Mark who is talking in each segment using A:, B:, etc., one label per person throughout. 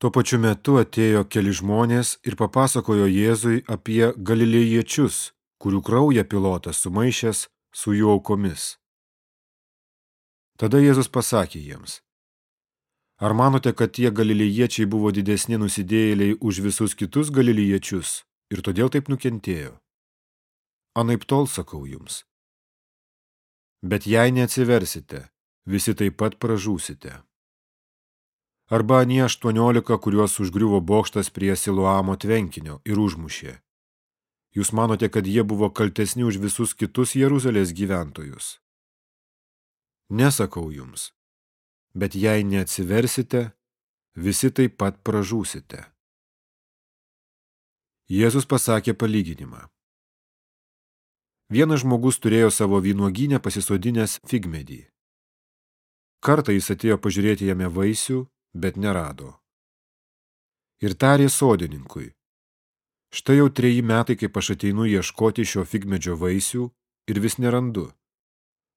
A: Tuo pačiu metu atėjo keli žmonės ir papasakojo Jėzui apie galilėjiečius, kurių kraują pilotas sumaišęs su jų aukomis. Tada Jėzus pasakė jiems, ar manote, kad tie galilėjiečiai buvo didesni nusidėjėliai už visus kitus galilėjiečius ir todėl taip nukentėjo? Anaip tol sakau jums. Bet jei neatsiversite, visi taip pat pražūsite arba anie aštuoniolika, kuriuos užgriuvo bokštas prie Siluamo tvenkinio ir užmušė. Jūs manote, kad jie buvo kaltesni už visus kitus Jeruzalės gyventojus? Nesakau jums, bet jei neatsiversite, visi taip pat pražūsite. Jėzus pasakė palyginimą. Vienas žmogus turėjo savo vynuoginę pasisodinęs figmedį. Kartą jis atėjo pažiūrėti jame vaisių bet nerado. Ir tarė sodininkui, štai jau treji metai, kaip aš ateinu ieškoti šio figmedžio vaisių ir vis nerandu.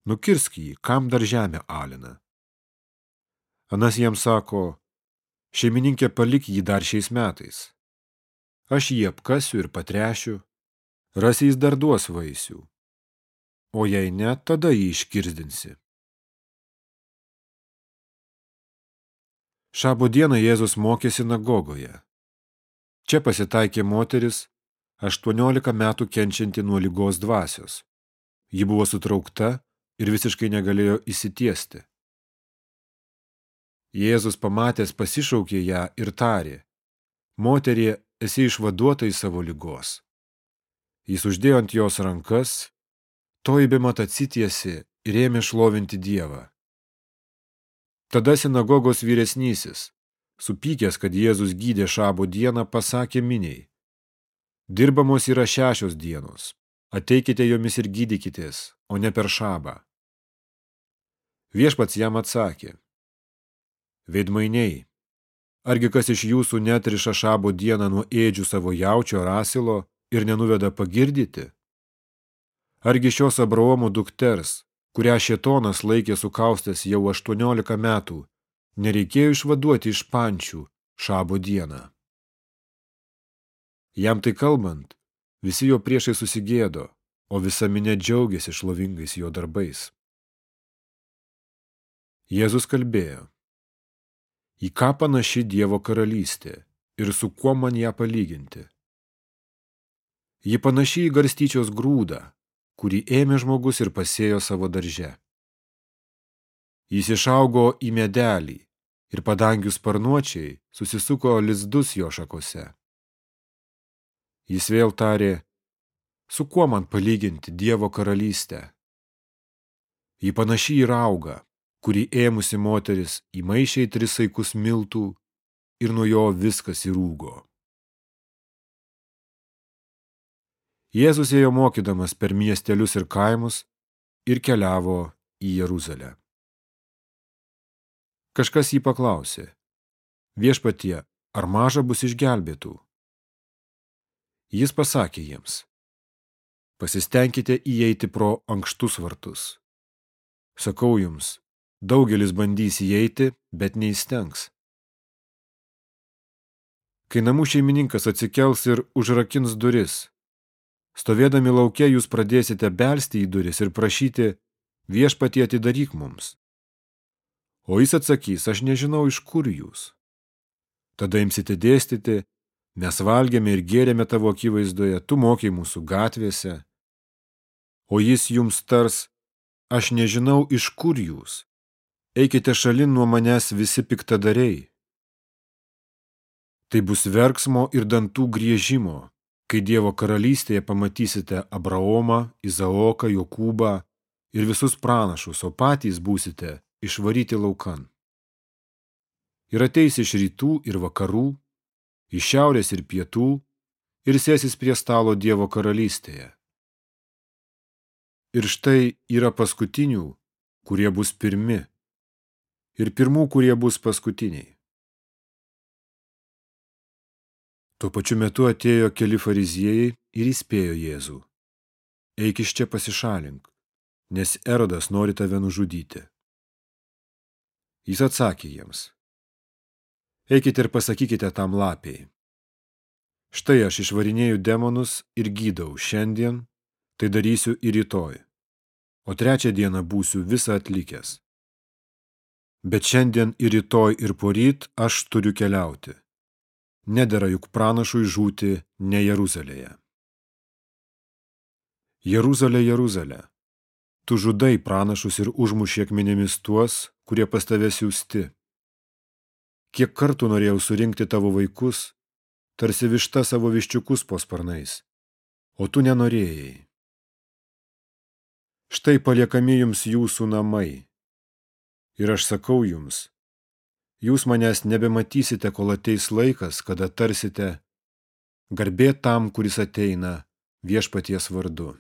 A: Nukirsk jį, kam dar žemė alina. Anas jam sako, šeimininkė palik jį dar šiais metais. Aš jį apkasiu ir patrešiu, rasi jis dar duos vaisių. O jei ne, tada jį iškirzdinsi. Šabo dieną Jėzus mokė sinagogoje. Čia pasitaikė moteris, 18 metų kenčianti nuo lygos dvasios. Ji buvo sutraukta ir visiškai negalėjo įsitiesti. Jėzus pamatęs pasišaukė ją ir tarė, moterie, esi išvaduota į savo lygos. Jis uždėjo ant jos rankas, toji bemat atsitiesi ir ėmė šlovinti Dievą. Tada sinagogos vyresnysis, supykęs, kad Jėzus gydė šabo dieną, pasakė miniai. Dirbamos yra šešios dienos. Ateikite jomis ir gydykitės, o ne per šabą. Viešpats jam atsakė. Veidmainiai, argi kas iš jūsų netriša šabo dieną nuo ėdžių savo jaučio ar asilo ir nenuveda pagirdyti? Argi šios Abraomo dukters, kurią šėtonas laikė sukaustęs jau 18 metų, nereikėjo išvaduoti iš pančių šabo dieną. Jam tai kalbant, visi jo priešai susigėdo, o visa minė džiaugiasi šlovingais jo darbais. Jėzus kalbėjo, į ką panaši Dievo karalystė ir su kuo man ją palyginti. Ji panaši į garstyčios grūdą, kurį ėmė žmogus ir pasėjo savo darže. Jis išaugo į medelį ir padangių sparnuočiai susisuko lizdus jo šakose. Jis vėl tarė, su kuo man palyginti Dievo karalystę? Ji panašiai į raugą, kurį ėmusi moteris įmaišė į tris saikus miltų ir nuo jo viskas įrūgo. Jėzus ėjo mokydamas per miestelius ir kaimus ir keliavo į Jeruzalę. Kažkas jį paklausė, viešpatie, ar maža bus išgelbėtų? Jis pasakė jiems, pasistengkite įeiti pro ankštus vartus. Sakau jums, daugelis bandys įeiti, bet neįstengs. Kai namų šeimininkas atsikels ir užrakins duris, Stovėdami laukia jūs pradėsite belsti į duris ir prašyti viešpatie atidaryk mums. O jis atsakys, aš nežinau, iš kur jūs. Tada imsite dėstyti, mes valgėme ir gėrėme tavo akivaizdoje, tu mokiai mūsų gatvėse. O jis jums tars, aš nežinau, iš kur jūs. Eikite šalin nuo manęs visi piktadariai. Tai bus verksmo ir dantų griežimo, kai Dievo karalystėje pamatysite Abraomą, Izaoką, Jokūbą ir visus pranašus, o patys būsite išvaryti laukan. Ir ateis iš rytų ir vakarų, iš šiaurės ir pietų, ir sėsis prie stalo Dievo karalystėje. Ir štai yra paskutinių, kurie bus pirmi, ir pirmų, kurie bus paskutiniai. Tuo pačiu metu atėjo keli fariziejai ir įspėjo Jėzų. Eik iš čia pasišalink, nes Erodas nori tave nužudyti. Jis atsakė jiems. Eikite ir pasakykite tam lapiai. Štai aš išvarinėju demonus ir gydau šiandien, tai darysiu ir rytoj, o trečią dieną būsiu visą atlikęs. Bet šiandien ir rytoj ir poryt aš turiu keliauti. Nedėra juk pranašui žūti ne Jeruzalėje. Jeruzalė, Jeruzalė, tu žudai pranašus ir užmuši akmenėmis tuos, kurie pas tave siūsti. Kiek kartų norėjau surinkti tavo vaikus, tarsi višta savo viščiukus po sparnais, o tu nenorėjai. Štai paliekami jums jūsų namai. Ir aš sakau jums, jūs manęs nebematysite, kol ateis laikas, kada tarsite, garbė tam, kuris ateina viešpaties vardu.